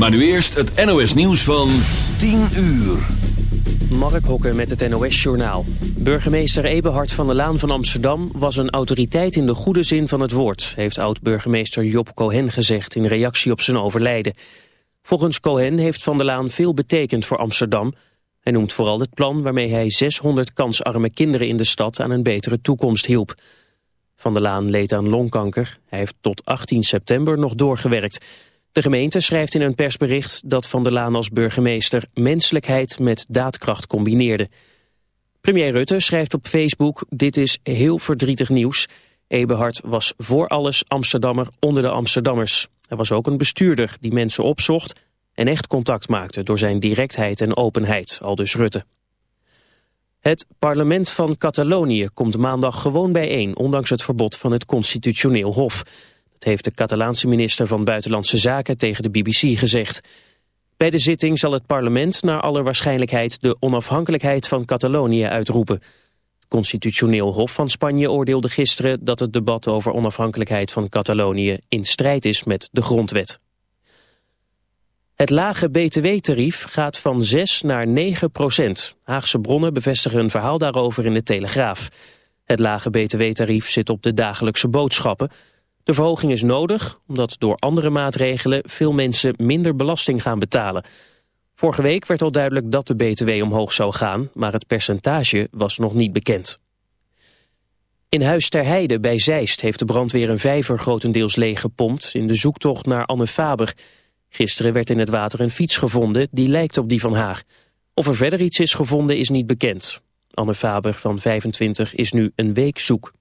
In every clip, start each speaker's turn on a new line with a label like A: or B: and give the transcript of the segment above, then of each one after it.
A: Maar nu eerst het NOS nieuws van 10 uur.
B: Mark Hokker met het NOS-journaal. Burgemeester Eberhard van der Laan van Amsterdam was een autoriteit in de goede zin van het woord, heeft oud-burgemeester Job Cohen gezegd in reactie op zijn overlijden. Volgens Cohen heeft van der Laan veel betekend voor Amsterdam. Hij noemt vooral het plan waarmee hij 600 kansarme kinderen in de stad aan een betere toekomst hielp. Van der Laan leed aan longkanker. Hij heeft tot 18 september nog doorgewerkt. De gemeente schrijft in een persbericht dat Van der Laan als burgemeester menselijkheid met daadkracht combineerde. Premier Rutte schrijft op Facebook, dit is heel verdrietig nieuws. Eberhard was voor alles Amsterdammer onder de Amsterdammers. Hij was ook een bestuurder die mensen opzocht en echt contact maakte door zijn directheid en openheid, aldus Rutte. Het parlement van Catalonië komt maandag gewoon bijeen, ondanks het verbod van het constitutioneel hof. Heeft de Catalaanse minister van Buitenlandse Zaken tegen de BBC gezegd. Bij de zitting zal het parlement naar alle waarschijnlijkheid de onafhankelijkheid van Catalonië uitroepen. Het constitutioneel hof van Spanje oordeelde gisteren dat het debat over onafhankelijkheid van Catalonië in strijd is met de grondwet. Het lage btw-tarief gaat van 6 naar 9 procent. Haagse bronnen bevestigen een verhaal daarover in de Telegraaf. Het lage btw-tarief zit op de dagelijkse boodschappen. De verhoging is nodig omdat door andere maatregelen veel mensen minder belasting gaan betalen. Vorige week werd al duidelijk dat de btw omhoog zou gaan, maar het percentage was nog niet bekend. In Huis ter Heide bij Zeist heeft de brandweer een vijver grotendeels leeggepompt in de zoektocht naar Anne Faber... Gisteren werd in het water een fiets gevonden die lijkt op die van haar. Of er verder iets is gevonden is niet bekend. Anne Faber van 25 is nu een week zoek.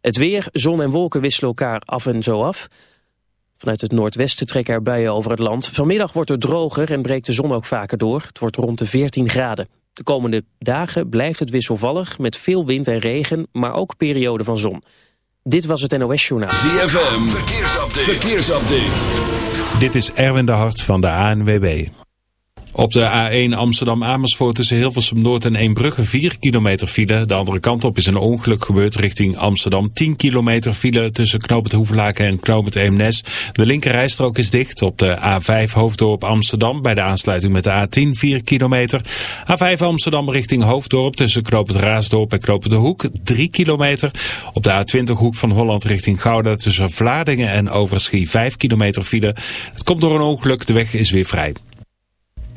B: Het weer, zon en wolken wisselen elkaar af en zo af. Vanuit het noordwesten trekken er buien over het land. Vanmiddag wordt het droger en breekt de zon ook vaker door. Het wordt rond de 14 graden. De komende dagen blijft het wisselvallig met veel wind en regen, maar ook perioden van zon. Dit was het NOS Journaal.
A: ZFM, verkeersupdate. verkeersupdate.
C: Dit is Erwin de Hart van de ANWB. Op de A1 Amsterdam-Amersfoort tussen Hilversum Noord en Eembrugge 4 kilometer file. De andere kant op is een ongeluk gebeurd richting Amsterdam. 10 kilometer file tussen Knoopend Hoevelaken en Knoopend Eemnes. De linkerrijstrook is dicht op de A5 Hoofddorp Amsterdam bij de aansluiting met de A10 4 kilometer. A5 Amsterdam richting Hoofddorp tussen Knoopend Raasdorp en Knoopend de Hoek 3 kilometer. Op de A20 Hoek van Holland richting Gouda tussen Vlaardingen en Overschie 5 kilometer file. Het komt door een ongeluk, de weg is weer vrij.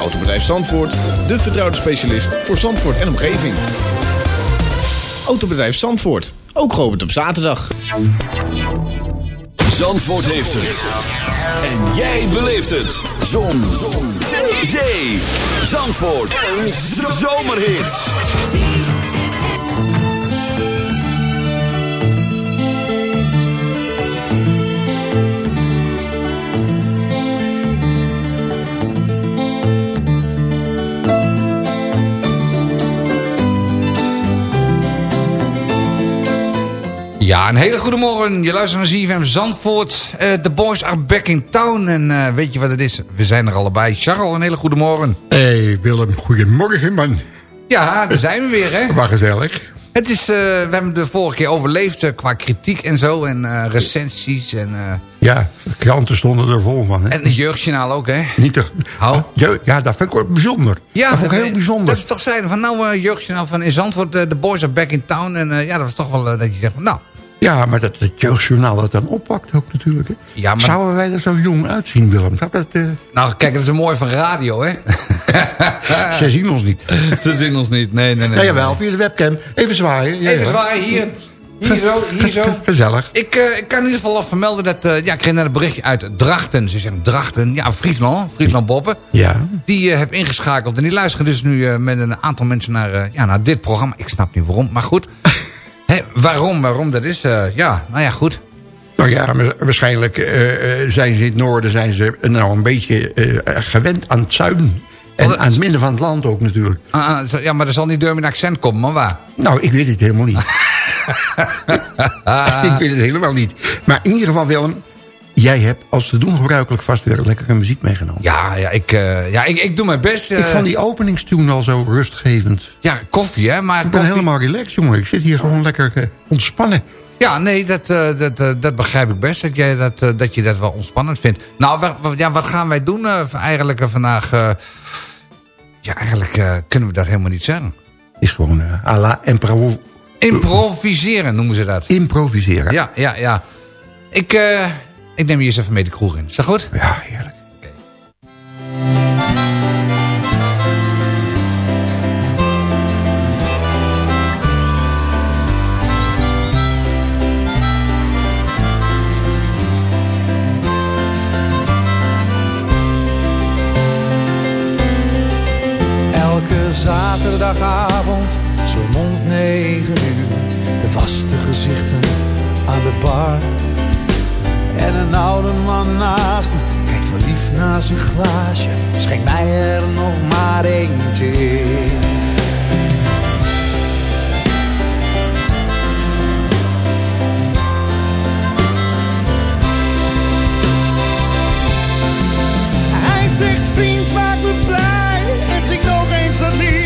D: Autobedrijf Zandvoort, de vertrouwde specialist voor Zandvoort en omgeving. Autobedrijf Zandvoort, ook geopend op zaterdag.
A: Zandvoort heeft het. En jij beleeft het. Zon. Zon. Zee. Zee. Zandvoort. Een zomerhit.
E: Ja, een hele goede morgen. Je luistert naar ZFM Zandvoort. Uh, the boys are back in town. En uh, weet je wat het is? We zijn er allebei. Charles, een hele goede morgen.
F: Hey Willem, goedemorgen man.
E: Ja, daar zijn we weer, hè?
F: Waar gezellig.
E: Het is, uh, we hebben de vorige keer overleefd uh, qua kritiek en zo. En uh, recensies. En,
F: ja, de kranten stonden er vol van. Hè?
E: En het jeugdjournaal ook, hè?
F: Niet te, oh. Ja, dat vind ik ook bijzonder. Ja, dat vond ik heel bijzonder.
E: Dat is toch zijn van nou, jeugdjournaal van in Zandvoort, de boys are back in town. En ja, dat was toch wel dat je zegt van nou...
F: Ja, maar dat het jeugdjournaal dat dan oppakt ook natuurlijk. Hè? Ja, maar... Zouden wij er zo jong uitzien, Willem? Dat, uh...
E: Nou, kijk, dat is een mooi van radio, hè?
F: Ze zien ons niet.
E: Ze zien ons niet, nee, nee, nee.
F: Nou jawel, via de webcam. Even zwaaien.
E: Even zwaaien, hier. Hier zo, hier zo.
F: Gezellig.
E: Ik, uh, ik kan in ieder geval al vermelden dat... Uh, ja, ik kreeg net een berichtje uit Drachten. Ze zeggen Drachten. Ja, Friesland. Friesland Boppen.
F: Ja.
E: Die uh, heb ingeschakeld. En die luisteren dus nu met een aantal mensen naar, ja, naar dit programma. Ik snap niet waarom, maar goed. Waarom, waarom dat is? ja, nou ja, goed.
F: Nou ja, waarschijnlijk zijn ze in het noorden zijn ze nou een beetje gewend aan het zuiden. En aan het midden van het land ook natuurlijk.
E: Ah, ah, ja, maar er zal niet door met accent komen, maar waar?
F: Nou, ik weet het helemaal niet. ik weet het helemaal niet. Maar in ieder geval, Willem, jij hebt als te doen gebruikelijk vast weer lekkere muziek meegenomen.
E: Ja, ja, ik, uh, ja ik, ik doe mijn best. Uh...
F: Ik vond die openingstune al zo rustgevend.
E: Ja, koffie hè. Maar
F: ik
E: ben
F: helemaal relaxed jongen. Ik zit hier gewoon lekker uh, ontspannen.
E: Ja, nee, dat, dat, dat begrijp ik best. Dat, jij dat, dat je dat wel ontspannend vindt. Nou, ja, wat gaan wij doen eigenlijk vandaag? Ja, eigenlijk kunnen we dat helemaal niet zeggen.
F: Is gewoon à la improv
E: Improviseren noemen ze dat.
F: Improviseren.
E: Ja, ja, ja. Ik, ik neem je eens even mee de kroeg in. Is dat goed?
F: Ja, heerlijk.
G: zaterdagavond, zo rond negen uur. De vaste gezichten aan de bar. En een oude man naast me kijkt verliefd naar zijn glaasje. Schenk mij er nog maar eentje in. Hij zegt vriend maak me blij en zing nog eens dat lied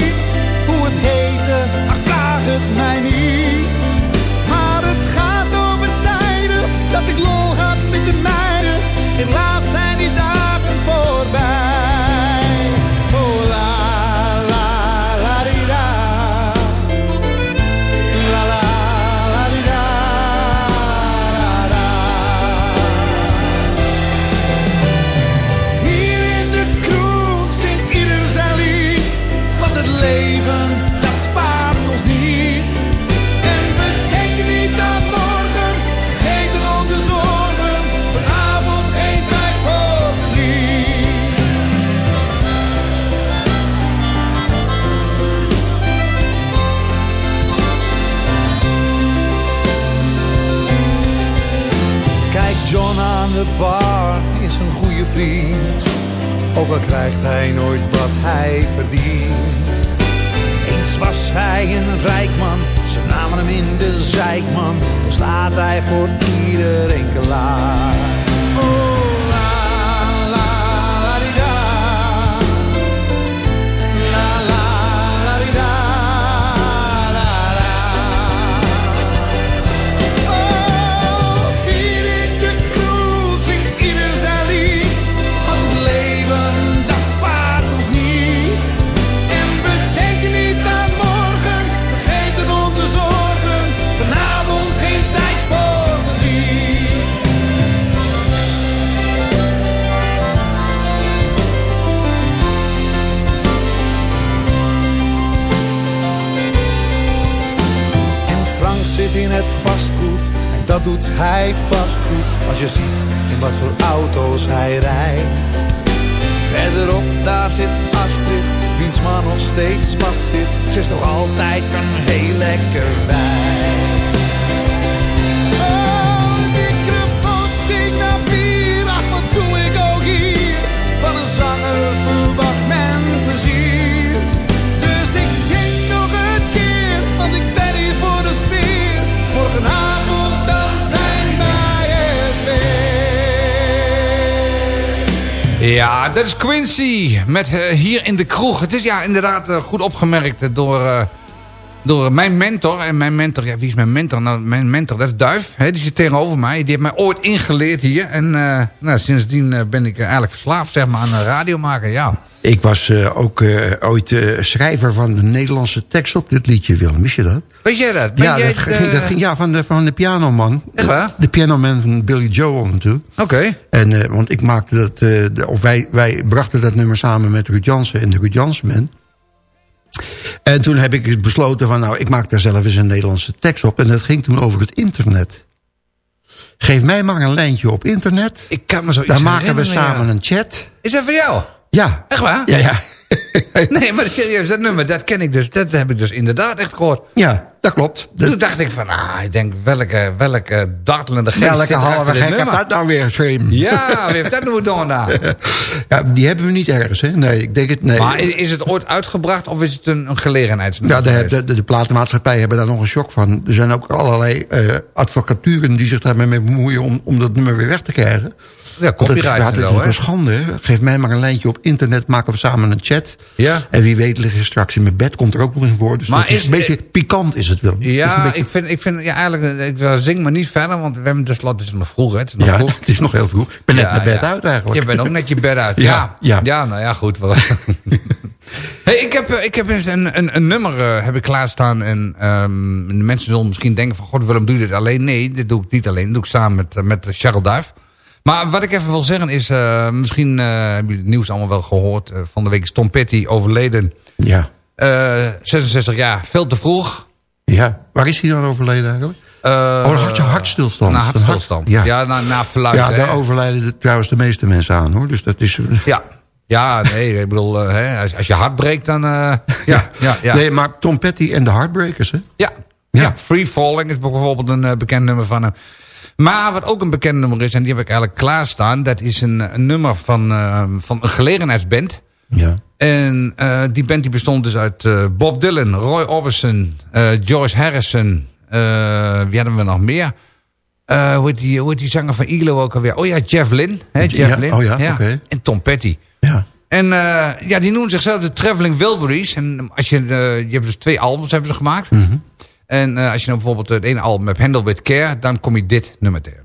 G: auto's hij rijdt. Verderop, daar zit Astrid, wiens man nog steeds vast zit. Ze is toch altijd een heel lekker bij.
E: Ja, dat is Quincy. Met eh, hier in de kroeg. Het is ja inderdaad eh, goed opgemerkt eh, door, door mijn mentor. En mijn mentor, ja, wie is mijn mentor? Nou, mijn mentor, dat is Duif. Hè, die zit tegenover mij. Die heeft mij ooit ingeleerd hier. En nou, sindsdien ben ik eigenlijk verslaafd zeg maar, aan radio maken. Ja.
F: Ik was eh, ook eh, ooit eh, schrijver van de Nederlandse tekst op dit liedje, Willem. Wist je dat?
E: Weet jij dat? Ben
F: ja,
E: jij
F: dat,
E: het,
F: ging, dat ging ja, van de, van de pianoman.
E: Echt waar?
F: De pianoman van Billy Joel natuurlijk.
E: Oké.
F: En, want ik maakte dat, de- of wij, wij brachten dat nummer samen met Ruud Jansen en de Ruud Jansen Band. En toen heb ik besloten van, nou, ik maak daar zelf eens een Nederlandse tekst op. En dat ging toen over het internet. Geef mij maar een lijntje op internet.
E: Ik kan me zoiets
F: Daar maken we samen
E: ja.
F: een chat.
E: Is dat voor jou?
F: Ja.
E: Echt waar?
F: Ja, ja.
E: Nee, maar serieus, dat nummer, dat ken ik dus. Dat heb ik dus inderdaad echt gehoord.
F: Ja, dat klopt. Dat-
E: Toen dacht ik van, ah, ik denk, welke, welke dartelende geest
F: Welke halve gek heeft
E: nummer?
F: dat nou weer geschreven?
E: Ja, wie heeft dat nou gedaan daar?
F: Ja, die hebben we niet ergens, hè? Nee, ik denk het, nee.
E: Maar is het ooit uitgebracht of is het een, een gelegenheidsnummer?
F: Ja, de, de, de, platenmaatschappij hebben daar nog een shock van. Er zijn ook allerlei eh, advocaturen die zich daarmee bemoeien... om, om dat nummer weer weg te krijgen.
E: Ja, copyright
F: dat, dat is een schande. Geef mij maar een lijntje op internet, maken we samen een chat.
E: Ja.
F: En wie weet liggen straks in mijn bed, komt er ook nog in voor. Dus
E: Maar
F: is,
E: is-
F: een beetje pikant is het wel. Een
E: Ja,
F: beetje-
E: ik vind, ik vind ja, eigenlijk, ik zou- zing maar niet verder, want we hebben tenslotte, het is nog vroeg, hè? Het is nog
F: ja,
E: vroeg.
F: het is nog heel vroeg. Ik ben net
E: Ja,
F: naar bed
E: ja.
F: uit eigenlijk.
E: Je bent ook net je bed uit.
F: Ja,
E: Ja,
F: ja.
E: nou ja, goed. hey, ik heb, eh, ik heb eens een, een, een nummer eh, heb ik klaarstaan. En ehm, de mensen zullen misschien denken van... God, Willem, doe je dit alleen? Nee, dit doe ik niet alleen. Dat doe ik samen met, eh, met Charles Duif. Maar wat ik even wil zeggen is... eh, misschien eh, hebben jullie het nieuws allemaal wel gehoord. Eh, van de week is Tom Petty overleden.
F: Ja.
E: Eh, 66 jaar, veel te vroeg.
F: ja. Waar is hij dan overleden eigenlijk?
E: Eh,
F: Oh, hartje- hartstilstand.
E: Na hartstilstand.
F: ja.
E: Ja, na, na verluid.
F: Ja,
E: hè.
F: daar overlijden de- trouwens de meeste mensen aan, hoor. Dus dat is...
E: Ja, ja nee, ik bedoel, hè, als, als je hart breekt, dan... ja, ja, ja.
F: Nee, maar Tom Petty en de Heartbreakers, hè?
E: Ja,
F: Ja.
E: ja. Free Falling is bijvoorbeeld een bekend nummer van hem. Maar wat ook een bekend nummer is, en die heb ik eigenlijk klaarstaan... dat is een, een nummer van, eh, van een gelegenheidsband.
F: Ja.
E: En eh, die band die bestond dus uit eh, Bob Dylan, Roy Orbison, George Harrison... eh, wie hadden we nog meer? Hoe, heet die, hoe heet die zanger van Ilo ook alweer? Oh ja, Jeff Lynne. Hè, Jeff
F: Ja,
E: Lynne.
F: oh ja, oké.
E: En Tom Petty.
F: Ja.
E: En ja, die noemen zichzelf de Traveling Wilburys. En als je, je hebt dus twee albums hebben ze gemaakt.
F: Mhm.
E: En eh, als je nou bijvoorbeeld het ene album hebt, Handle With Care, dan kom je dit nummer tegen.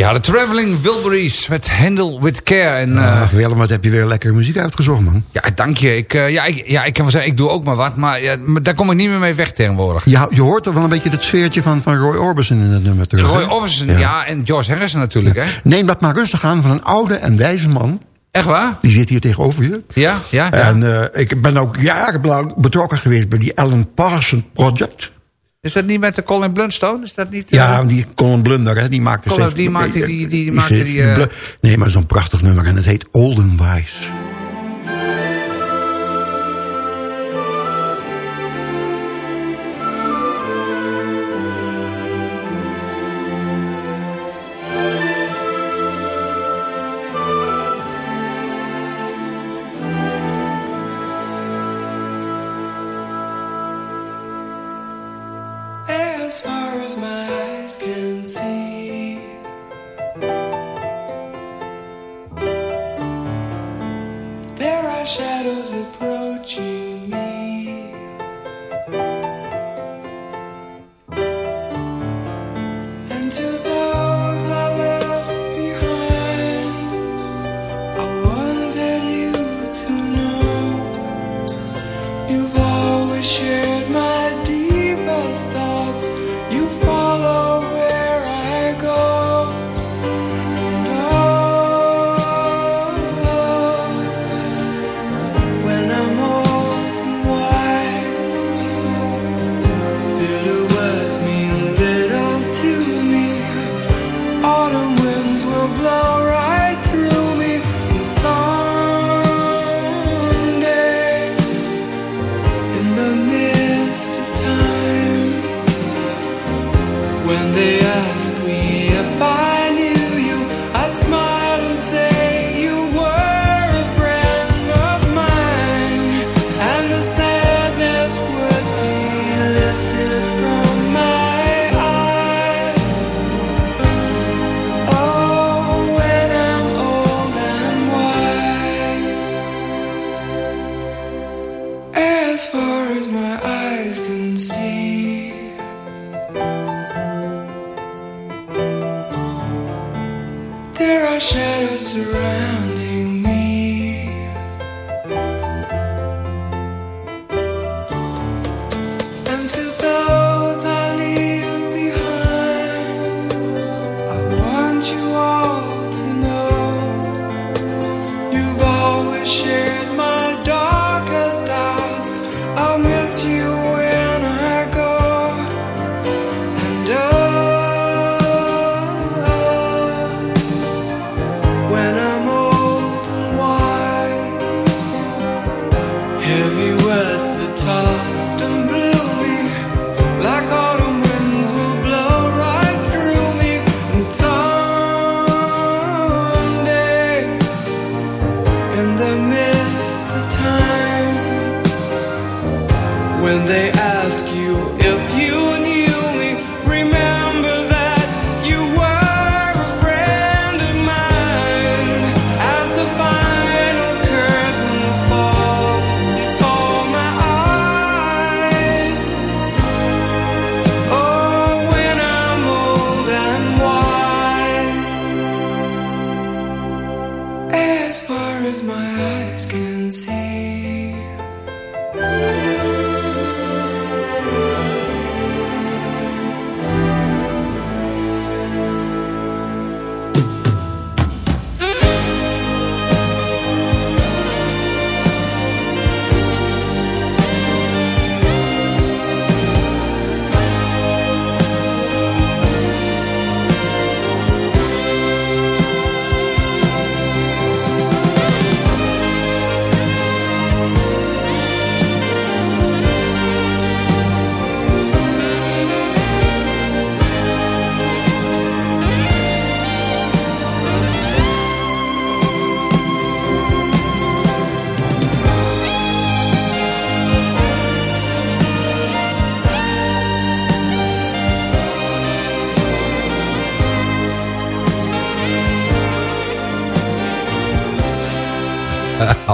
E: Ja, de Traveling Wilburys met Handle with Care. En, uh,
H: Willem, wat heb je weer lekker muziek uitgezocht, man.
E: Ja, dank je. Ik, uh, ja, ik, ja, ik kan wel zeggen, ik doe ook maar wat. Maar, ja, maar daar kom ik niet meer mee weg tegenwoordig.
H: Ja, je hoort toch wel een beetje het sfeertje van, van Roy Orbison in het nummer terug.
E: Roy Orbison, ja. ja. En George Harrison natuurlijk,
H: ja.
E: hè.
H: Neem dat maar rustig aan van een oude en wijze man.
E: Echt waar?
H: Die zit hier tegenover je.
E: Ja, ja. ja.
H: En uh, ik ben ook jarenlang betrokken geweest bij die Alan Parsons Project.
E: Is dat niet met de Colin Blunstone? Is dat niet,
H: uh... Ja, die Colin Blunder, hè, die maakte...
E: Colin, die maakte die... die, die, die maakte die uh...
H: Nee, maar zo'n prachtig nummer en het heet Olden Wise.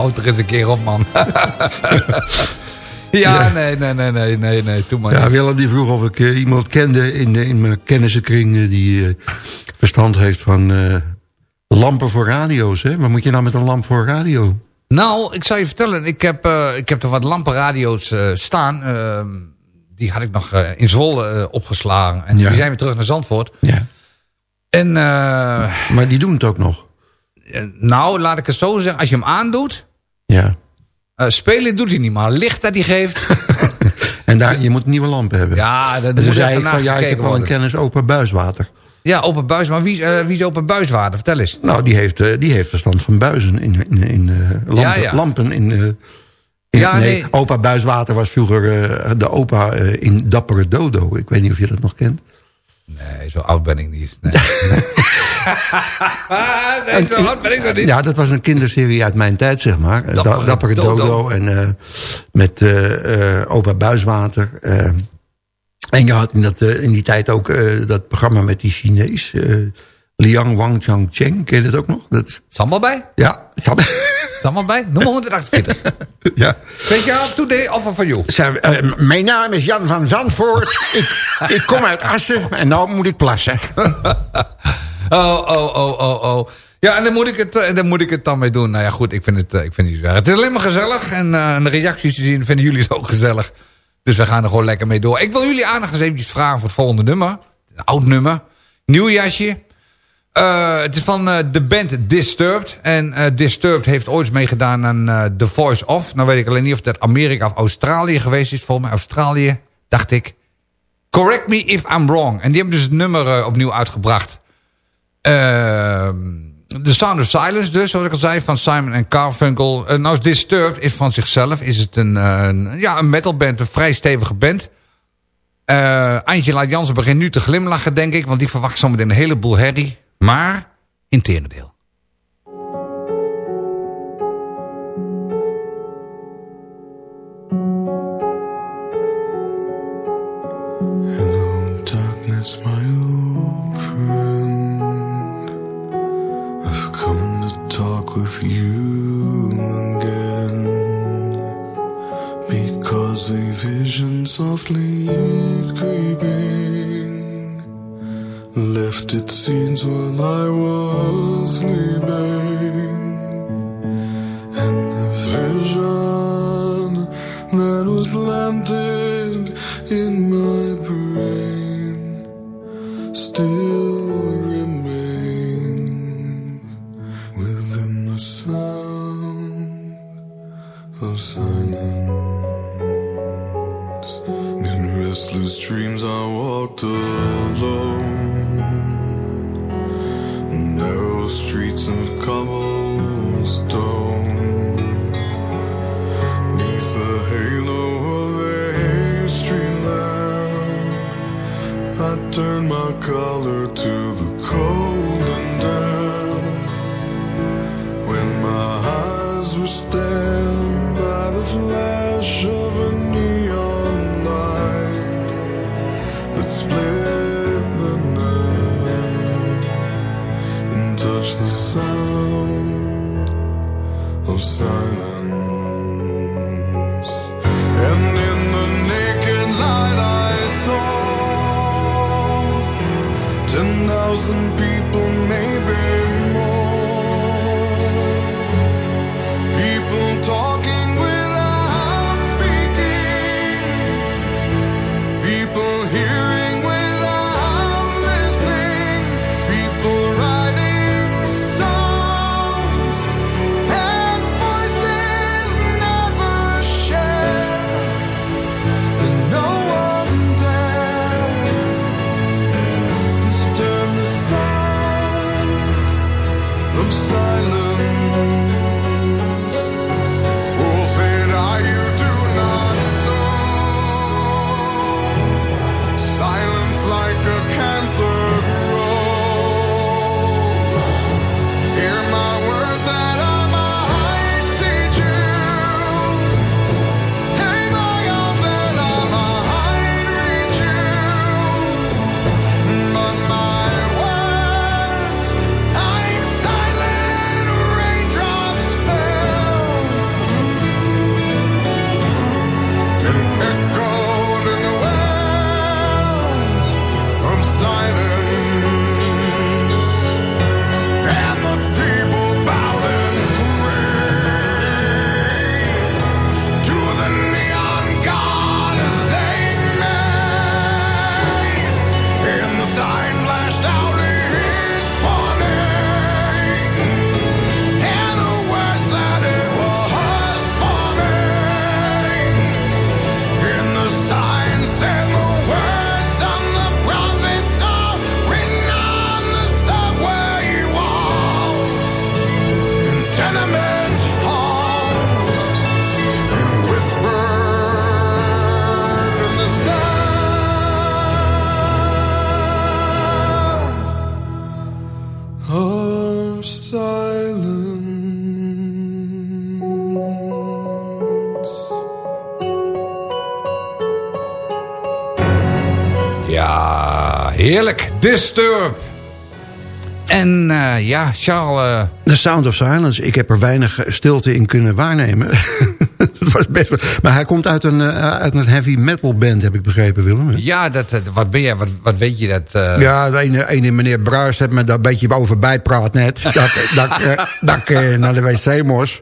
E: Houd er eens een keer op, man. Ja, nee, nee, nee, nee, nee, nee, doe maar
F: Ja. Willem die vroeg of ik eh, iemand kende in, eh, in mijn kennissenkring... eh, die verstand heeft van lampen voor radio's. Hè? Wat moet je nou met een lamp voor radio?
E: Nou, ik zal je vertellen, ik heb, ik heb er wat lampenradio's staan. Ehm, die had ik nog in Zwolle opgeslagen. En
F: Ja.
E: die zijn weer terug naar Zandvoort.
F: Ja.
E: En
F: Maar die doen het ook nog.
E: nou, laat ik het zo zeggen, als je hem aandoet...
F: Ja.
E: eh, spelen doet hij niet, maar licht dat hij geeft...
F: En daar, je moet nieuwe lampen hebben.
E: ja, dat
F: En
E: moet
F: zei ik van, ja, ik heb wel een kennis open buiswater.
E: Ja, open buis, maar wie, is, eh, wie is open buiswater? Vertel eens.
F: Nou, die heeft, eh, die heeft verstand van buizen in, in, in lampen,
E: Ja, ja.
F: lampen in... in-
E: Ja,
F: nee,
E: nee.
F: opa Buiswater was vroeger de opa in Dappere Dodo. Ik weet niet of je dat nog kent.
E: Nee, zo oud ben ik niet. Nee, nee zo ben ik nog niet.
F: Ja, dat was een kinderserie uit mijn tijd, zeg maar. Eh,
E: Dappere
F: Da- Dappere
E: Dodo.
F: Dodo. en eh, met eh, eh, opa Buiswater. en je had in, dat, in die tijd ook dat programma met die Chinees. Liang Wang Chang Cheng, ken je dat ook nog? Dat is,
E: allemaal bij?
F: ja,
E: Is allemaal bij? Nummer 148.
F: ja.
E: Weet je al, today offer for you.
F: Zeg, eh, mijn naam is Jan van Zandvoort. ik, ik kom uit Assen en nou moet ik plassen.
E: Oh, oh, oh, oh, oh. Ja, en dan moet ik het, eh, dan moet ik het dan mee doen. Nou ja, goed, ik vind het, eh, ik vind het. Het is alleen maar gezellig. En eh, de reacties te zien vinden jullie het ook gezellig. Dus we gaan er gewoon lekker mee door. Ik wil jullie aandacht eens eventjes vragen voor het volgende nummer. Een oud nummer. Nieuw jasje. Het is van de band Disturbed. En Disturbed heeft ooit meegedaan aan The Voice Off. Nou weet ik alleen niet of dat Amerika of Australië geweest is. Volgens mij Australië, dacht ik. Correct Me If I'm Wrong. En die hebben dus het nummer opnieuw uitgebracht. Ehm, The Sound of Silence dus, zoals ik al zei, van Simon en Carfunkel. Uh, nou is Disturbed is van zichzelf, is het een, eh, een, ja, een metalband, een vrij stevige band. Eh Angela Jansen begint nu te glimlachen, denk ik, want die verwacht zometeen een heleboel herrie. Maar, in tegendeel.
I: With you again. Because a vision softly creeping left its scenes while I was sleeping. And the vision that was planted in my collar to the cold and damp. When my eyes were stabbed by the flash of a neon light that split the night and touched the sound of silence. Thousand people, Disturb.
E: En eh, ja, Charles... eh,
F: The Sound of Silence. Ik heb er weinig stilte in kunnen waarnemen. Was best maar hij komt uit een, eh, uit een heavy metal band, heb ik begrepen, Willem.
E: ja, dat, dat- wat ben jij? Wat, wat weet je dat? eh,
F: Ja, de ene, ene meneer Bruis heeft me daar een beetje over bijpraat net. dat, dat, ik, eh, dat ik eh, naar de wc moest.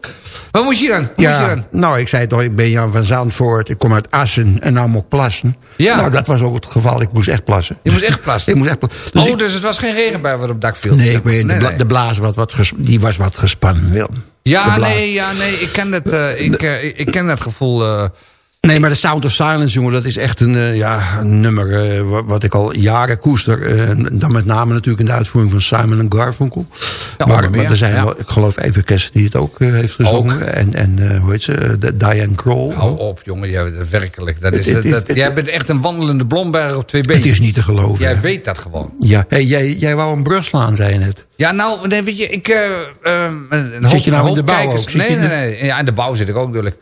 E: Wat moest je dan? Wat moest je
F: Ja,
E: dan?
F: nou, ik zei toch, ik ben Jan van Zandvoort. Ik kom uit Assen en nou moet plassen.
E: Ja.
F: Nou, dat was ook het geval. Ik moest echt plassen.
E: Je moest echt plassen?
F: Ik moest echt plassen. Dus
E: oh,
F: ik-
E: dus het was geen regenbui wat op dak viel?
F: nee, ik weet,
E: nee,
F: de, bla-
E: nee.
F: de blaas wat, wat die was wat gespannen, Willem.
E: Ja, nee, ja, nee, ik ken dat, eh, ik, eh, ik, ik ken dat gevoel.
F: Nee, maar de Sound of Silence, jongen, dat is echt een, eh, ja, een nummer eh, wa- wat ik al jaren koester. Eh, dan met name natuurlijk in de uitvoering van Simon Garfunkel.
E: Ja,
F: maar, maar er zijn
E: ja.
F: wel, ik geloof even Kess die het ook heeft gezongen. En, en hoe heet ze, Diane Kroll.
E: hou op, jongen, jij, werkelijk. Dat is,
F: Het- het-
E: dat,
F: het-
E: jij bent echt een wandelende blomberg op twee
F: Het
E: benen.
F: is niet te geloven.
E: Jij weet dat gewoon.
F: Ja, hey, jij, jij wou een brug slaan, zei je net.
E: Ja, nou, nee, weet je, ik... eh, eh, een
F: Zit
E: hoop-
F: je nou in de bouw
E: kijkers-
F: ook? Zit
E: Nee, nee, nee. Ja, in de bouw zit ik ook natuurlijk.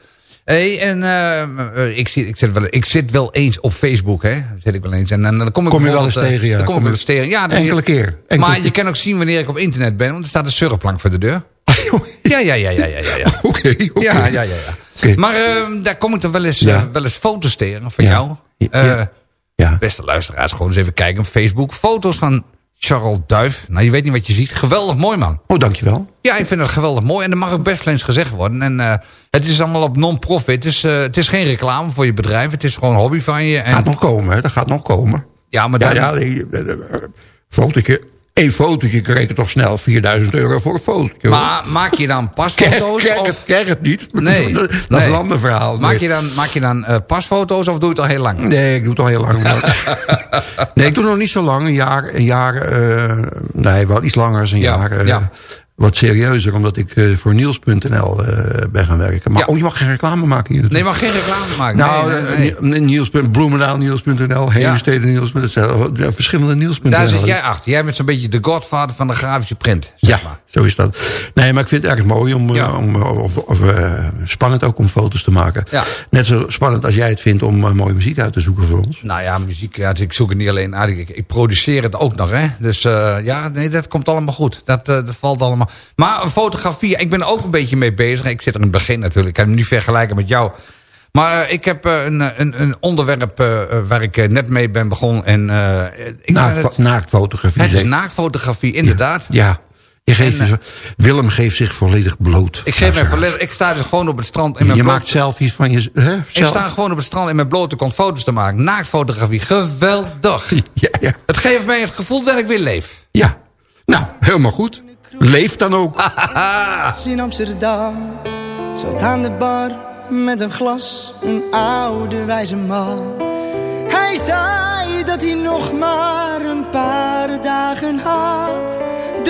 E: Hey, en eh, ik, zit, ik, zit wel, ik zit wel eens op Facebook, hè. Zit ik wel eens. En, dan dan kom ik
F: Kom je wel eens
E: eh,
F: tegen, ja.
E: Dan kom ik
F: Kom
E: wel
F: je-
E: eens tegen. Ja, dan-
F: Enkele keer. Enkele
E: maar
F: keer.
E: je kan ook zien wanneer ik op internet ben, want er staat een surfplank voor de deur. Ja, ja, ja, ja, ja, ja.
F: Oké, oké.
E: Ja, ja, ja. ja.
F: Oké.
E: Maar eh, daar kom ik dan wel eens,
F: Ja.
E: wel eens foto's tegen van
F: Ja.
E: jou.
F: Ja. Ja.
E: Beste luisteraars, gewoon eens even kijken op Facebook. Foto's van Charles Duif. Nou, je weet niet wat je ziet. Geweldig mooi, man.
F: Oh, dankjewel.
E: Ja, ik vind het geweldig mooi. En dat mag ook best wel eens gezegd worden. En eh, het is allemaal op non-profit. Het, is, eh, het is geen reclame voor je bedrijf. Het is gewoon een hobby van je. En,
F: Gaat nog komen, hè. Dat gaat nog komen.
E: ja, maar
F: Ja,
E: dan,
F: ja, eh, eh, fotootje. Eén fotootje kreeg ik toch snel 4000 euro voor een fotootje.
E: maar maak je dan pasfoto's?
F: krijg,
E: of-
F: het, krijg het niet. Dat,
E: Nee,
F: is, dat, is een ander verhaal.
E: Maak je dan, maak je dan eh, pasfoto's of doe je het al heel lang?
F: Nee, ik doe het al heel lang. nee, ik doe nog niet zo lang. Een jaar, een jaar eh, nee, wel iets langer dan een
E: Ja,
F: jaar. eh,
E: ja.
F: Wat serieuzer, omdat ik eh, voor Niels.nl eh, ben gaan werken. Maar
E: Ja.
F: oh, je mag geen reclame maken hier.
E: Nee, maar geen reclame maken.
F: Nou,
E: nee, nee, nee.
F: eh, Ni- Niels, Bloemendaal Niels.nl, Heemstede Niels, ja, verschillende Niels.nl.
E: Daar zit jij achter. Jij bent zo'n beetje de godvader van de grafische print.
F: Ja,
E: Zeg maar.
F: Zo is dat. Nee, maar ik vind het erg mooi om, eh,
E: Ja.
F: om eh, of, of eh, spannend ook om foto's te maken.
E: Ja.
F: Net zo spannend als jij het vindt om mooie muziek uit te zoeken voor ons.
E: Nou ja, muziek, ja, ik zoek het niet alleen uit. Ik, ik produceer het ook nog, hè. Dus ja, nee, dat komt allemaal goed. Dat, dat valt allemaal. Maar fotografie, ik ben er ook een beetje mee bezig. Ik zit er in het begin natuurlijk. Ik kan hem niet vergelijken met jou. Maar ik heb een, een, een onderwerp waar ik net mee ben begonnen. En, ik,
F: Naakt,
E: het,
F: naaktfotografie.
E: het is naaktfotografie, inderdaad.
F: Ja, je geeft
E: En,
F: je- Willem geeft zich volledig bloot.
E: Ik, geef mij volledig, ik sta dus gewoon op het strand in mijn
F: Je
E: blote-
F: maakt selfies van je... Hè?
E: Ik sta gewoon op het strand in mijn blote kont foto's te maken. Naaktfotografie, geweldig.
F: Ja, ja,
E: Het geeft mij het gevoel dat ik weer leef.
F: ja. Nou, helemaal goed. Leef dan ook.
J: in Amsterdam zat aan de bar met een glas, een oude wijze man. Hij zei dat hij nog maar een paar dagen had.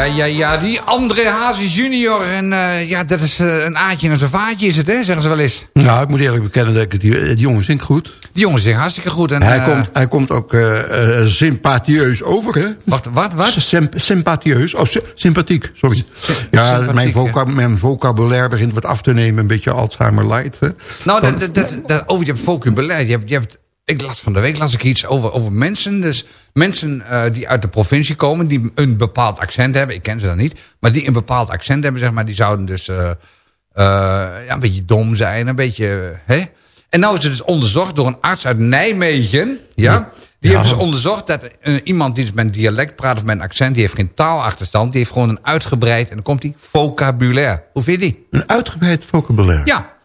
E: Ja, ja, ja, die André Hazes junior. En eh, ja, dat is eh, een aatje en een vaatje is het, hè, zeggen ze wel eens.
F: Nou, ik moet eerlijk bekennen dat ik het, die jongen zingt goed.
E: Die jongen zingt hartstikke goed. En,
F: hij,
E: eh,
F: komt, hij komt ook eh, eh, sympathieus over, hè?
E: Wacht, wat, wat?
F: Symp sympathieus. Oh, sy- sympathiek, sorry. ja,
E: sympathiek,
F: mijn,
E: hè?
F: voca mijn vocabulaire begint wat af te nemen. Een beetje Alzheimer light, hè?
E: Nou,
F: Dan-
E: dat, dat, dat, dat- over je vocabulaire. Je hebt, je hebt, ik las van de week las ik iets over, over mensen. Dus mensen eh, die uit de provincie komen, die een bepaald accent hebben. Ik ken ze dan niet. Maar die een bepaald accent hebben, zeg maar. Die zouden dus eh, eh, ja, een beetje dom zijn. Een beetje, hè? En nou is het dus onderzocht door een arts uit Nijmegen. Ja? Die
F: Ja.
E: hebben ze onderzocht dat iemand die dus met dialect praat of met een accent, die heeft geen taalachterstand, die heeft gewoon een uitgebreid, en dan komt die, vocabulaire. Hoe vind je die?
F: Een uitgebreid vocabulaire.
E: Ja.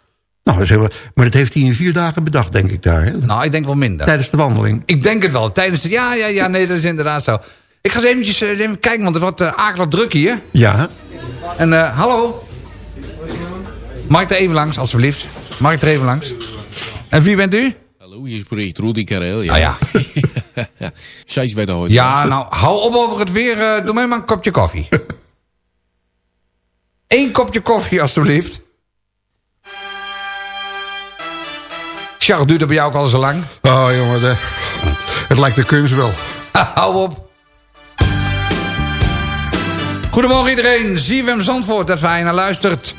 F: Nou, maar dat heeft hij in vier dagen bedacht, denk ik daar. Hè?
E: Nou, ik denk wel minder.
F: Tijdens de wandeling.
E: Ik denk het wel. Tijdens de, ja, ja, ja, nee, dat is inderdaad zo. Ik ga eens eventjes eh, even kijken, want het wordt uh, akelig druk hier.
F: Ja.
E: En eh, hallo. Mag ik er even langs, alstublieft? Mag ik er even langs? En wie bent u?
K: Hallo, je spreekt Rudy Karel. Ja.
E: Ah ja.
K: Zij is bij de hoort.
E: Ja, nou, hou op over het weer. doe mij maar een kopje koffie. Eén kopje koffie, alstublieft. Charles, duurt het bij jou ook al zo lang?
F: Oh, jongen, de, het lijkt de kunst wel.
E: Hou op. Goedemorgen iedereen. ZFM Zandvoort, dat je naar luistert.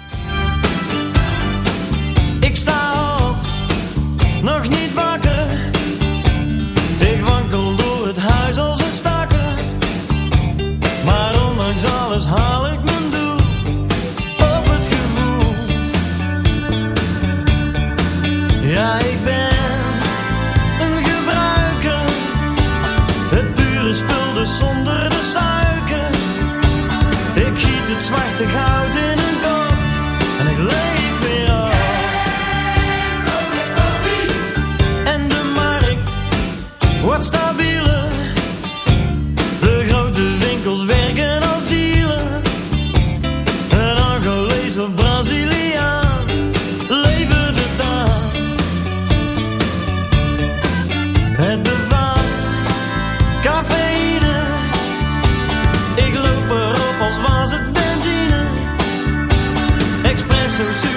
L: Ik sta op, nog niet. so soon.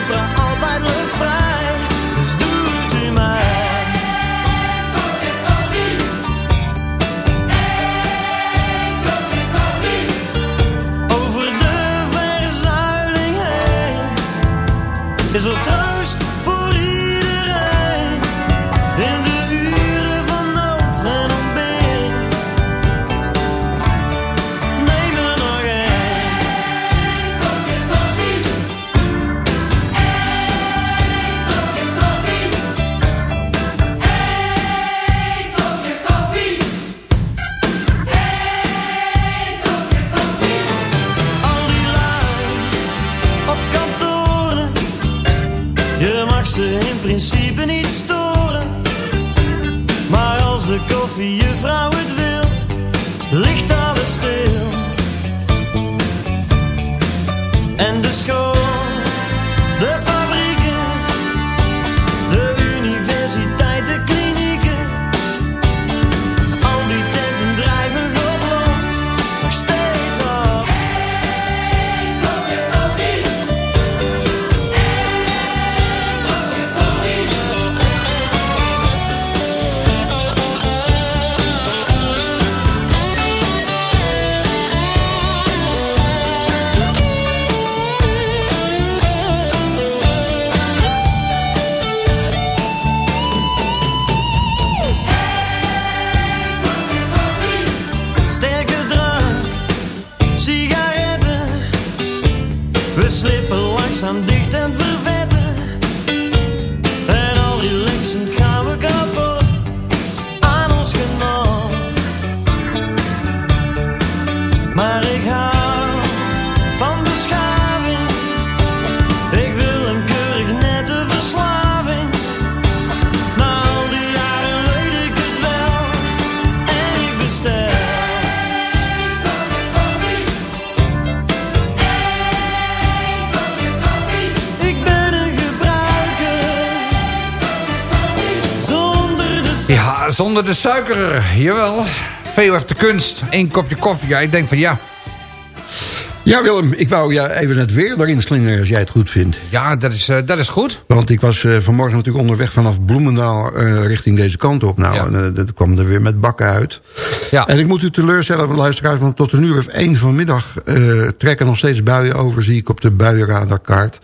L: Zonder de suiker,
E: jawel. Veel heeft de kunst. Eén kopje koffie. Ja, ik denk van ja.
F: Ja, Willem, ik wou ja, even het weer erin slingeren als jij het goed vindt.
E: Ja, dat is, eh, dat is goed.
F: Want ik was eh, vanmorgen natuurlijk onderweg vanaf Bloemendaal eh, richting deze kant op. Nou,
E: Ja.
F: en dat kwam er weer met bakken uit.
E: Ja.
F: En ik moet u teleurstellen, luisteraars, want tot een uur of één vanmiddag trekken nog steeds buien over, zie ik op de buienradarkaart.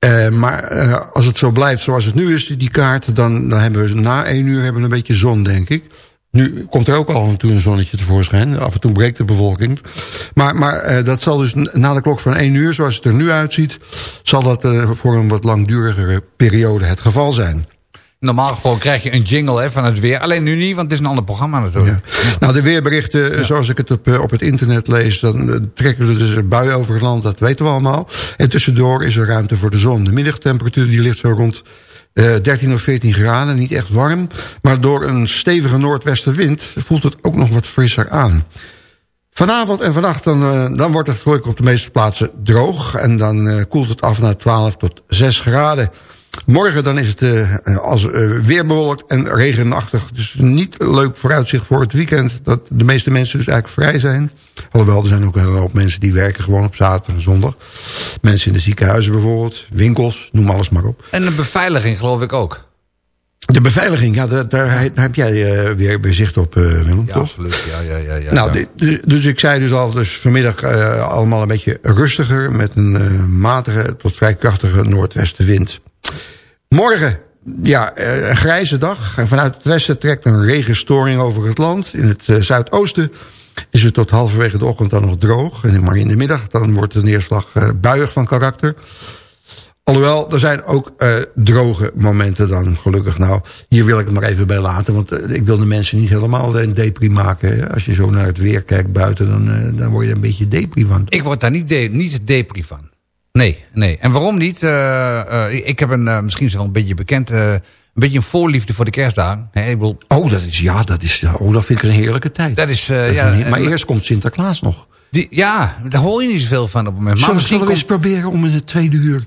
F: Eh, maar eh, als het zo blijft zoals het nu is, die, kaart, dan, dan hebben we na één uur hebben we een beetje zon, denk ik. Nu komt er ook af en toe een zonnetje tevoorschijn. Af en toe breekt de bevolking. Maar, maar eh, dat zal dus na de klok van één uur, zoals het er nu uitziet... zal dat voor een wat langdurigere periode het geval zijn.
E: Normaal gesproken krijg je een jingle hè, van het weer. Alleen nu niet, want het is een ander programma natuurlijk.
F: Nou, de weerberichten, eh, zoals ik het op, eh, op het internet lees... dan eh, trekken er dus buien over het land, dat weten we allemaal. En tussendoor is er ruimte voor de zon. De middagtemperatuur die ligt zo rond eh 13 of 14 graden, niet echt warm. Maar door een stevige noordwestenwind voelt het ook nog wat frisser aan. Vanavond en vannacht dan, dan wordt het gelukkig op de meeste plaatsen droog. En dan koelt het af naar 12 tot 6 graden. Morgen dan is het eh, als eh, weer bewolkt en regenachtig. Dus niet leuk vooruitzicht voor het weekend. Dat de meeste mensen dus eigenlijk vrij zijn. Alhoewel, er zijn ook een hoop mensen die werken gewoon op zaterdag en zondag. Mensen in de ziekenhuizen bijvoorbeeld. Winkels, noem alles maar op.
E: En de beveiliging geloof ik ook.
F: De beveiliging, ja, daar, daar, heb jij weer zicht op, eh, Willem,
E: Ja,
F: toch?
E: absoluut. Ja, ja, ja, ja,
F: nou,
E: ja.
F: dus ik zei dus al, dus vanmiddag allemaal een beetje rustiger... met een matige tot vrij krachtige noordwestenwind. Morgen, ja, eh, een grijze dag. En vanuit het westen trekt een regenstoring over het land. In het eh, zuidoosten is het tot halverwege de ochtend dan nog droog. En maar in de middag dan wordt de neerslag eh, buiig van karakter. Alhoewel, er zijn ook eh, droge momenten dan, gelukkig nou. Hier wil ik het maar even bij laten, want ik wil de mensen niet helemaal een depri maken. Als je zo naar het weer kijkt buiten, dan, eh, dan word je een beetje depri van.
E: Ik word daar niet, de, niet depri van. Nee, nee. En waarom niet? Eh, eh, ik heb een, eh, misschien is wel een beetje bekend, een beetje een voorliefde voor de kerstdagen. Ik bedoel,
F: Oh, dat is, ja, dat is, ja, oh, dat vind ik een heerlijke tijd.
E: dat is,
F: Dat is
E: ja,
F: een maar
E: en-
F: eerst komt Sinterklaas nog.
E: die, ja, daar hoor je niet zoveel van op het moment. Maar misschien
F: zullen we eens proberen om in het tweede uur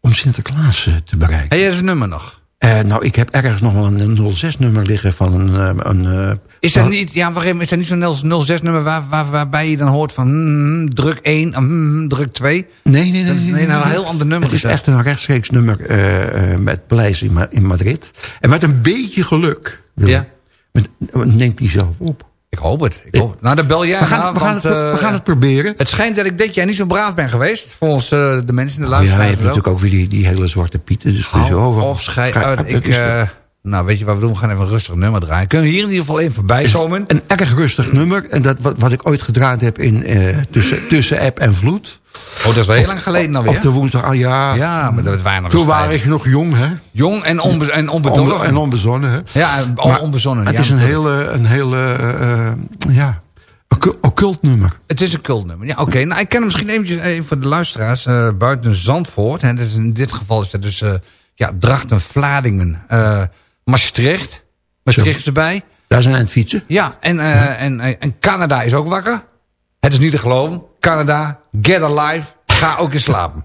F: om Sinterklaas te bereiken?
E: Heb jij zijn nummer nog?
F: Eh, nou, ik heb ergens nog wel een 06-nummer liggen van een... eh, een eh,
E: Is
F: nou,
E: niet, ja, even, is er niet zo'n 06-nummer waar, waar, waarbij je dan hoort van hmm, druk 1, hmm, druk 2?
F: Nee, nee, nee.
E: Dat is- nee, nou, een heel ander nummer
F: Het is
E: is dat.
F: echt een rechtstreeks nummer met Paleis in, in Madrid. En met een beetje geluk. Willem,
E: Ja.
F: neemt hij zelf op.
E: Ik hoop het. Ik hoop het. Nou, dan bel jij
F: we, gaan, we, gaan
E: want,
F: het,
E: eh,
F: we gaan het proberen.
E: Het schijnt dat ik dit jaar niet zo braaf ben geweest. Volgens eh, de mensen in de
F: Oh, ja, je
E: luisteraars.
F: hebt natuurlijk ook weer die, die hele zwarte pieten. Dus
E: Hou op,
F: Ga-
E: uit. Ik, eh, nou, weet je wat we doen? We gaan even een rustig nummer draaien. Kunnen we hier in ieder geval even voorbij komen?
F: een erg rustig nummer. En dat wat, wat ik ooit gedraaid heb in, eh, tussen, tussen app en vloed.
E: Oh, dat is wel heel lang geleden
F: Op
E: alweer.
F: de woensdag, ah ja.
E: Ja, maar dat waren nog
F: Toen
E: vijf.
F: ik nog jong, hè?
E: Jong en, onbe en
F: Onbe-
E: onbedorven.
F: en onbezonnen, hè?
E: Ja,
F: Maar
E: onbezonnen.
F: Het
E: ja,
F: is een
E: natuurlijk.
F: hele, een hele eh, eh, ja, occu- occult nummer.
E: Het is een cultnummer. Ja, oké. Nou, ik ken hem misschien eventjes even voor de luisteraars. buiten Zandvoort. Hè, is in dit geval is dat dus ja, Drachten, Vlaardingen, eh, Maastricht. Maastricht is erbij.
F: Daar zijn aan het fietsen.
E: Ja, en, eh, en, eh, en Canada is ook wakker. Het is niet te geloven. Canada, get alive. Ga ook in slapen.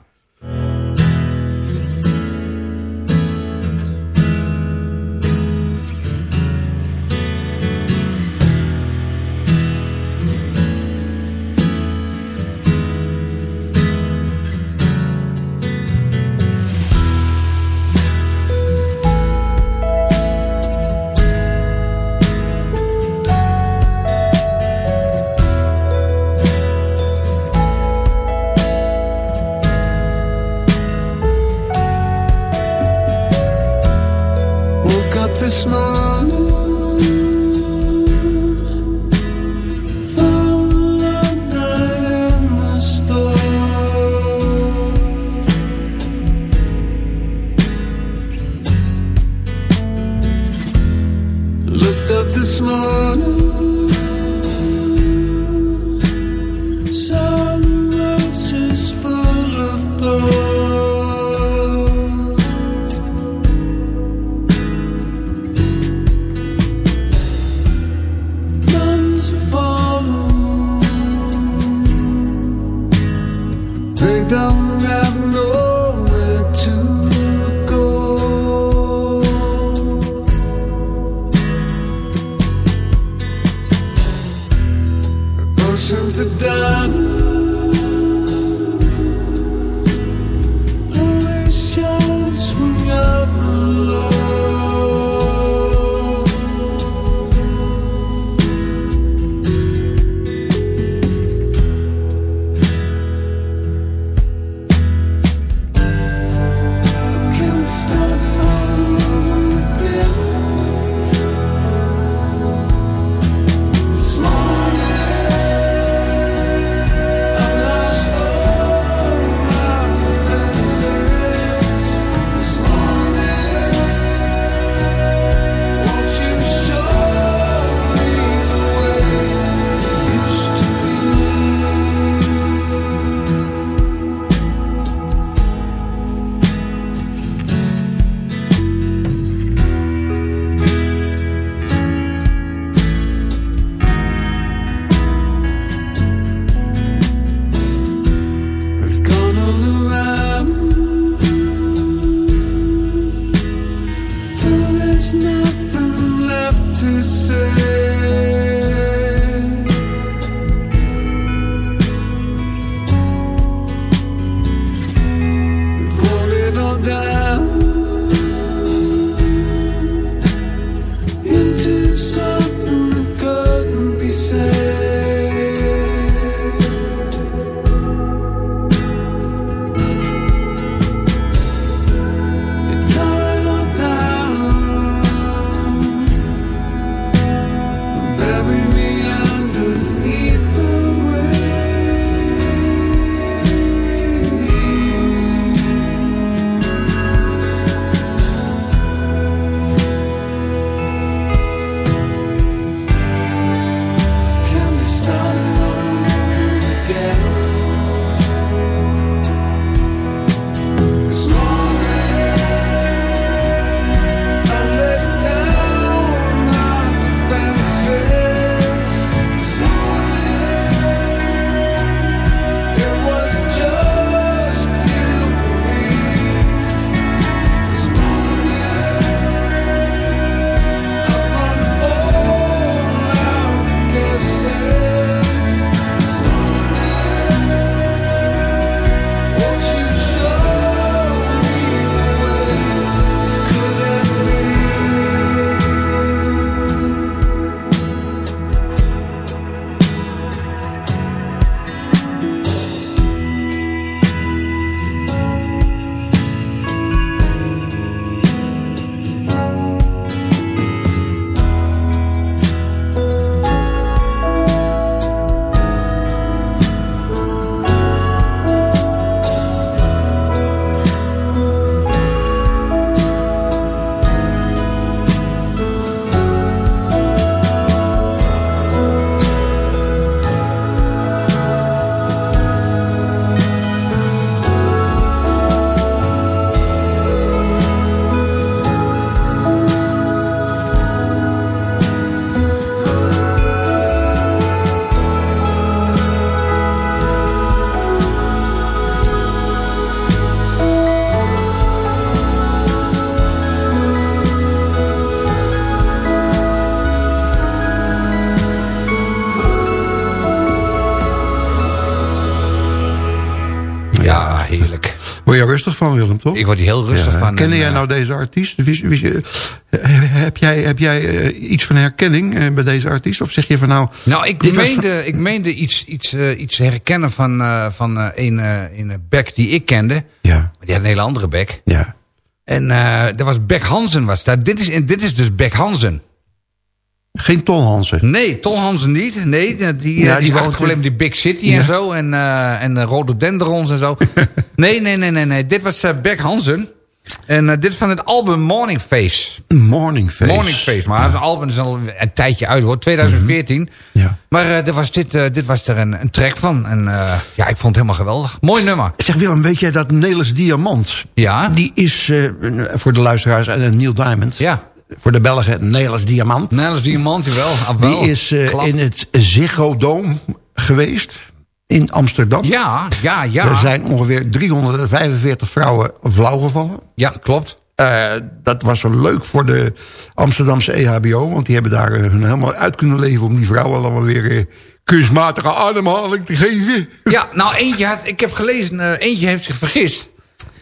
E: Ja, heerlijk.
F: Word je rustig van, Willem, toch?
E: Ik word hier heel rustig
F: Ja,
E: van.
F: Kende
E: en,
F: jij
E: eh,
F: nou deze artiest? Eh, heb jij, heb jij eh, iets van herkenning bij deze artiest? Of zeg je van nou...
E: Nou, ik meende, ik meende iets, iets, iets herkennen van, van een, een Beck die ik kende.
F: Ja.
E: Maar die had een hele andere Beck.
F: Ja.
E: En dat was Beck Hansen was dat. Dit is, dit is dus Beck Hansen.
F: Geen Ton Hansen.
E: Nee, Ton Hansen niet. Nee, die, die,
F: Ja,
E: eh, die
F: die in-
E: die Big City
F: Ja.
E: en zo. En, eh en de rhododendrons en zo. nee, nee, nee, nee, nee. Dit was eh, Beck Hansen. En eh, dit is van het album Morning Face.
F: Morning Face.
E: Morning Face. Maar het album is al een tijdje uit hoor. 2014.
F: Ja.
E: Maar eh, er was dit, eh, dit was er een, een track van. En eh, ja, ik vond het helemaal geweldig. Mooi nummer.
F: Zeg Willem, weet jij dat Nelis Diamant...
E: Ja.
F: Die is eh, voor de luisteraars uh, Neil Diamond.
E: Ja.
F: Voor de Belgen Nelis Diamant.
E: Nelis Diamant, wel. Ah, wel.
F: Die is eh, in het Ziggo Dome geweest. In Amsterdam.
E: Ja, ja, ja.
F: Er zijn ongeveer 345 vrouwen flauwgevallen.
E: Ja, klopt.
F: Eh, dat was wel leuk voor de Amsterdamse EHBO. Want die hebben daar eh, hun helemaal uit kunnen leven... om die vrouwen allemaal weer kunstmatige ademhaling te geven.
E: Ja, nou eentje had, ik heb gelezen, eentje heeft zich vergist.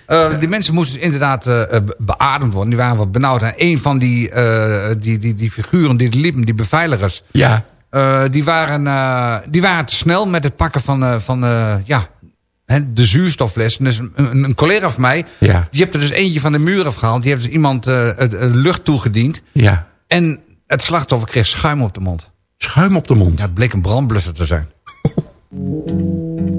E: Eh, die mensen moesten dus inderdaad eh, beademd worden. Die waren wat benauwd. En een van die, eh, die, die, die figuren die liepen, die beveiligers...
F: Ja.
E: die, waren, die waren te snel met het pakken van, van ja, de zuurstoffles. En dus een, een, collega van mij,
F: Ja.
E: die heeft er dus eentje van de muur afgehaald. Die heeft dus iemand lucht toegediend.
F: Ja.
E: En het slachtoffer kreeg schuim op de mond.
F: Schuim op de mond.
E: Ja, het bleek een brandblusser te zijn.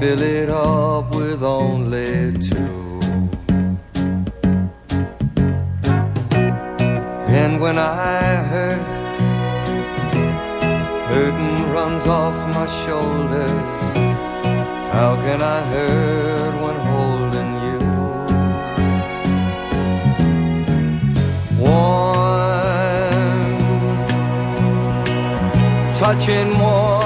M: fill it up with only two. And when I hurt Burden runs off my shoulders. How can I hurt when holding you? Warm, touching warm,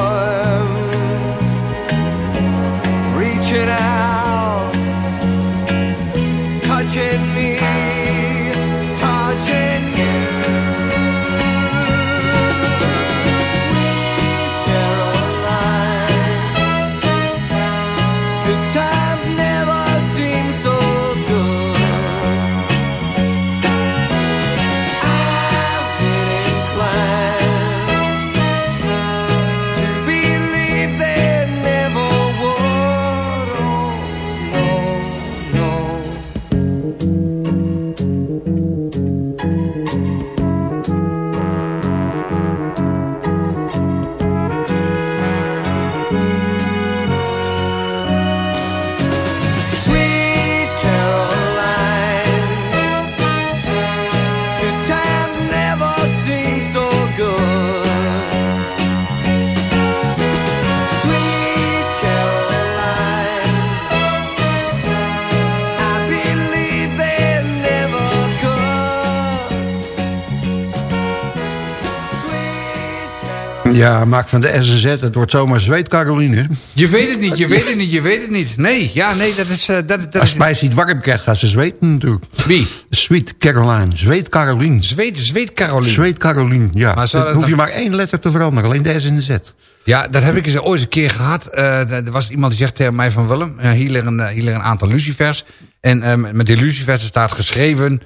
F: Ja, maak van de SNZ, het wordt zomaar zweet, Caroline.
E: Je weet het niet, je weet het niet, je weet het niet. Nee, ja, nee, dat is... eh, dat, dat
F: Als Spijs niet warm krijgt, gaat ze zweten natuurlijk.
E: Wie?
F: Sweet Caroline, zweet Caroline.
E: Zweet, zweet Caroline.
F: Zweet Caroline, ja.
E: Maar
F: Dan hoef je maar één letter te veranderen, alleen de SNZ.
E: Ja, dat heb ik eens ooit een keer gehad. Eh, er was iemand die zegt tegen mij van Willem, eh, hier, liggen, hier liggen een aantal lucifers. En met die lucifers staat geschreven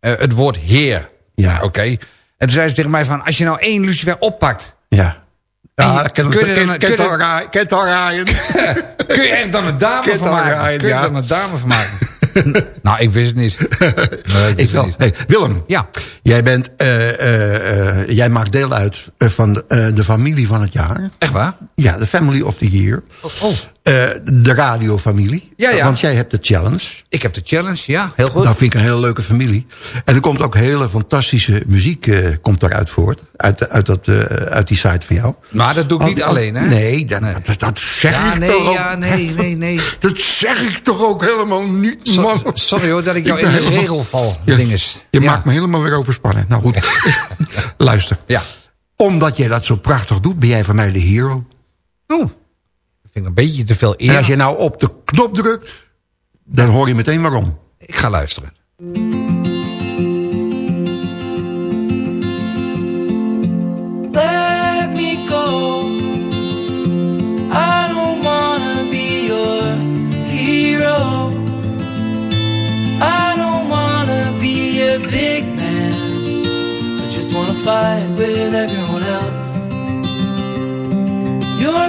E: het woord heer.
F: Ja.
E: Oké. En toen zei ze tegen mij van, als je nou één lucifer oppakt...
F: Ja. Ja,
E: kun je dan-
F: kent
E: kun je
F: raaien.
E: Kun je echt dan een dame van maken? Kun je dan een dame van maken? nou, ik wist het niet. Nee, ik
F: Ik
E: wist het
F: wel.
E: niet.
F: Hey, Willem,
E: Ja.
F: jij, bent, eh, jij maakt deel uit van de, de familie van het jaar.
E: Echt waar?
F: Ja, de Family of the Year.
E: Oh.
F: Eh, de radiofamilie.
E: Ja, ja.
F: Want jij hebt de challenge.
E: Ik heb de challenge, ja, heel goed.
F: Dat vind ik een hele leuke familie. En er komt ook hele fantastische muziek eh, komt daaruit voort. Uit, uit, dat, eh, uit die site van jou.
E: Maar dat doe ik niet alleen, hè?
F: Nee, dat, dat, dat zeg
E: Ja,
F: ik
E: nee,
F: toch ook.
E: ja, nee, nee, nee.
F: Dat zeg ik toch ook helemaal niet,
E: So-
F: man.
E: sorry hoor, dat ik jou in de
F: helemaal-
E: regel val,
F: Ja,
E: dinges.
F: Je
E: Ja.
F: maakt me helemaal weer overspannen. Nou goed, luister.
E: Ja.
F: Omdat jij dat zo prachtig doet, ben jij voor mij de hero.
E: Oeh, vind ik een beetje te veel eer.
F: En als je nou op de knop drukt, dan hoor je meteen waarom.
E: Ik ga luisteren.
N: let me go. I don't wanna be your hero. I don't wanna be a big man. I just wanna fight with everyone else. Your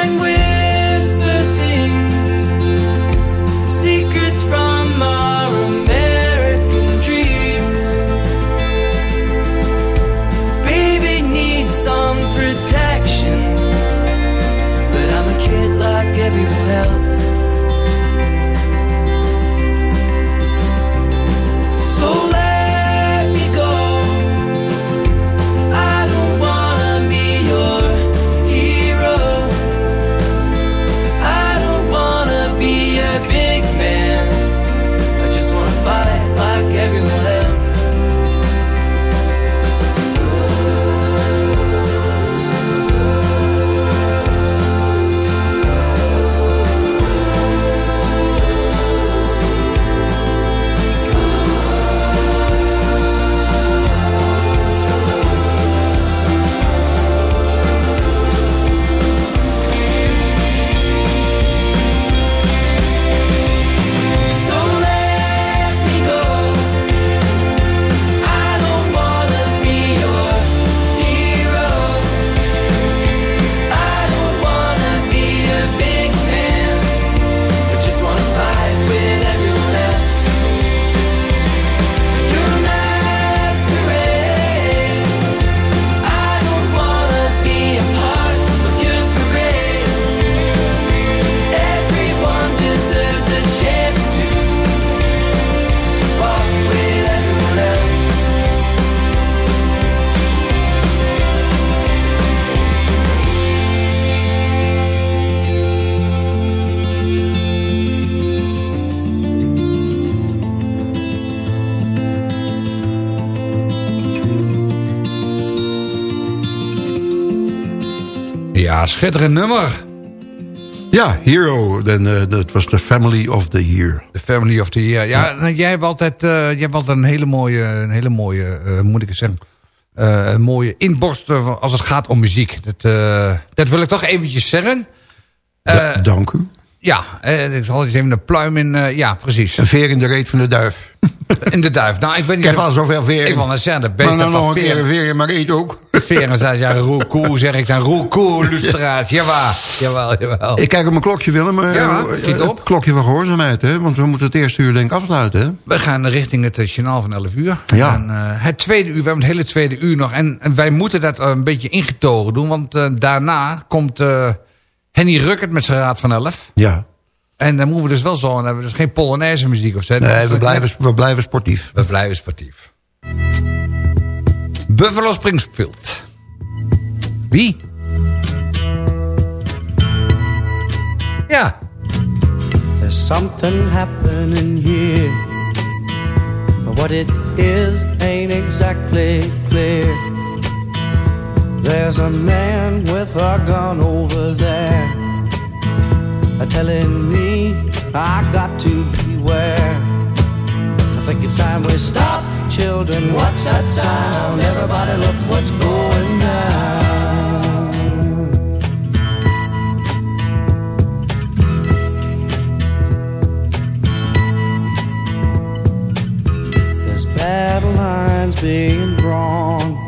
N: and we
E: schitterend nummer.
F: Ja, Hero. Dan, eh, dat was de Family of the Year.
E: The Family of the Year. Ja, nou, jij hebt altijd, eh, jij hebt altijd een hele mooie, een hele mooie eh, moet ik het zeggen, een mooie inborst als het gaat om muziek. Dat, dat wil ik toch eventjes zeggen.
F: Da- dank u.
E: ja, eh, ik zal eens even een pluim in, eh, ja precies.
F: Een veer in de reet van de duif.
E: In de duif. Nou, ik
F: Ik
E: niet
F: heb al zoveel veren.
E: Ik wil net zeggen, de
F: maar
E: beste
F: dan nog een keer een veer in mijn reet ook.
E: Veren zei ja, roekoe, zeg ik dan. Roekoe, lustraat. Jawel, jawel, jawel.
F: Ik kijk op mijn klokje, Willem. eh,
E: Ja,
F: eh,
E: schiet op.
F: Het klokje van gehoorzaamheid, hè? Want we moeten het eerste uur denk ik afsluiten, hè?
E: We gaan richting het eh, journaal van 11 uur.
F: Ja.
E: En, eh, het tweede uur, we hebben het hele tweede uur nog. En, en wij moeten dat eh, een beetje ingetogen doen. Want eh, daarna komt eh, Henny Ruckert met zijn raad van 11.
F: Ja.
E: En dan moeten we dus wel zo. Dan hebben we dus geen Polonaise muziek of zo.
F: Nee, we blijven, we blijven sportief.
E: We blijven sportief. Buffalo Springfield. Wie? Ja.
O: There's something happening here. But what it is ain't exactly clear. There's a man with a gun over there. Uh, telling me I got to beware. I think it's time we stop, children. What's that sound? Everybody look what's going down. There's battle lines being drawn.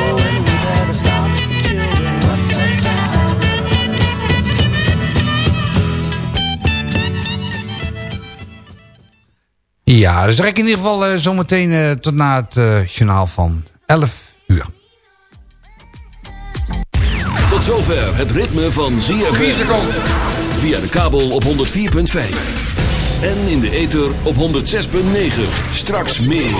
E: Ja, dus rek in ieder geval eh, zometeen eh, tot na het eh, journaal van 11 uur.
A: Tot zover het ritme van ZFM. Via de kabel op 104.5. En in de ether op 106.9. Straks meer.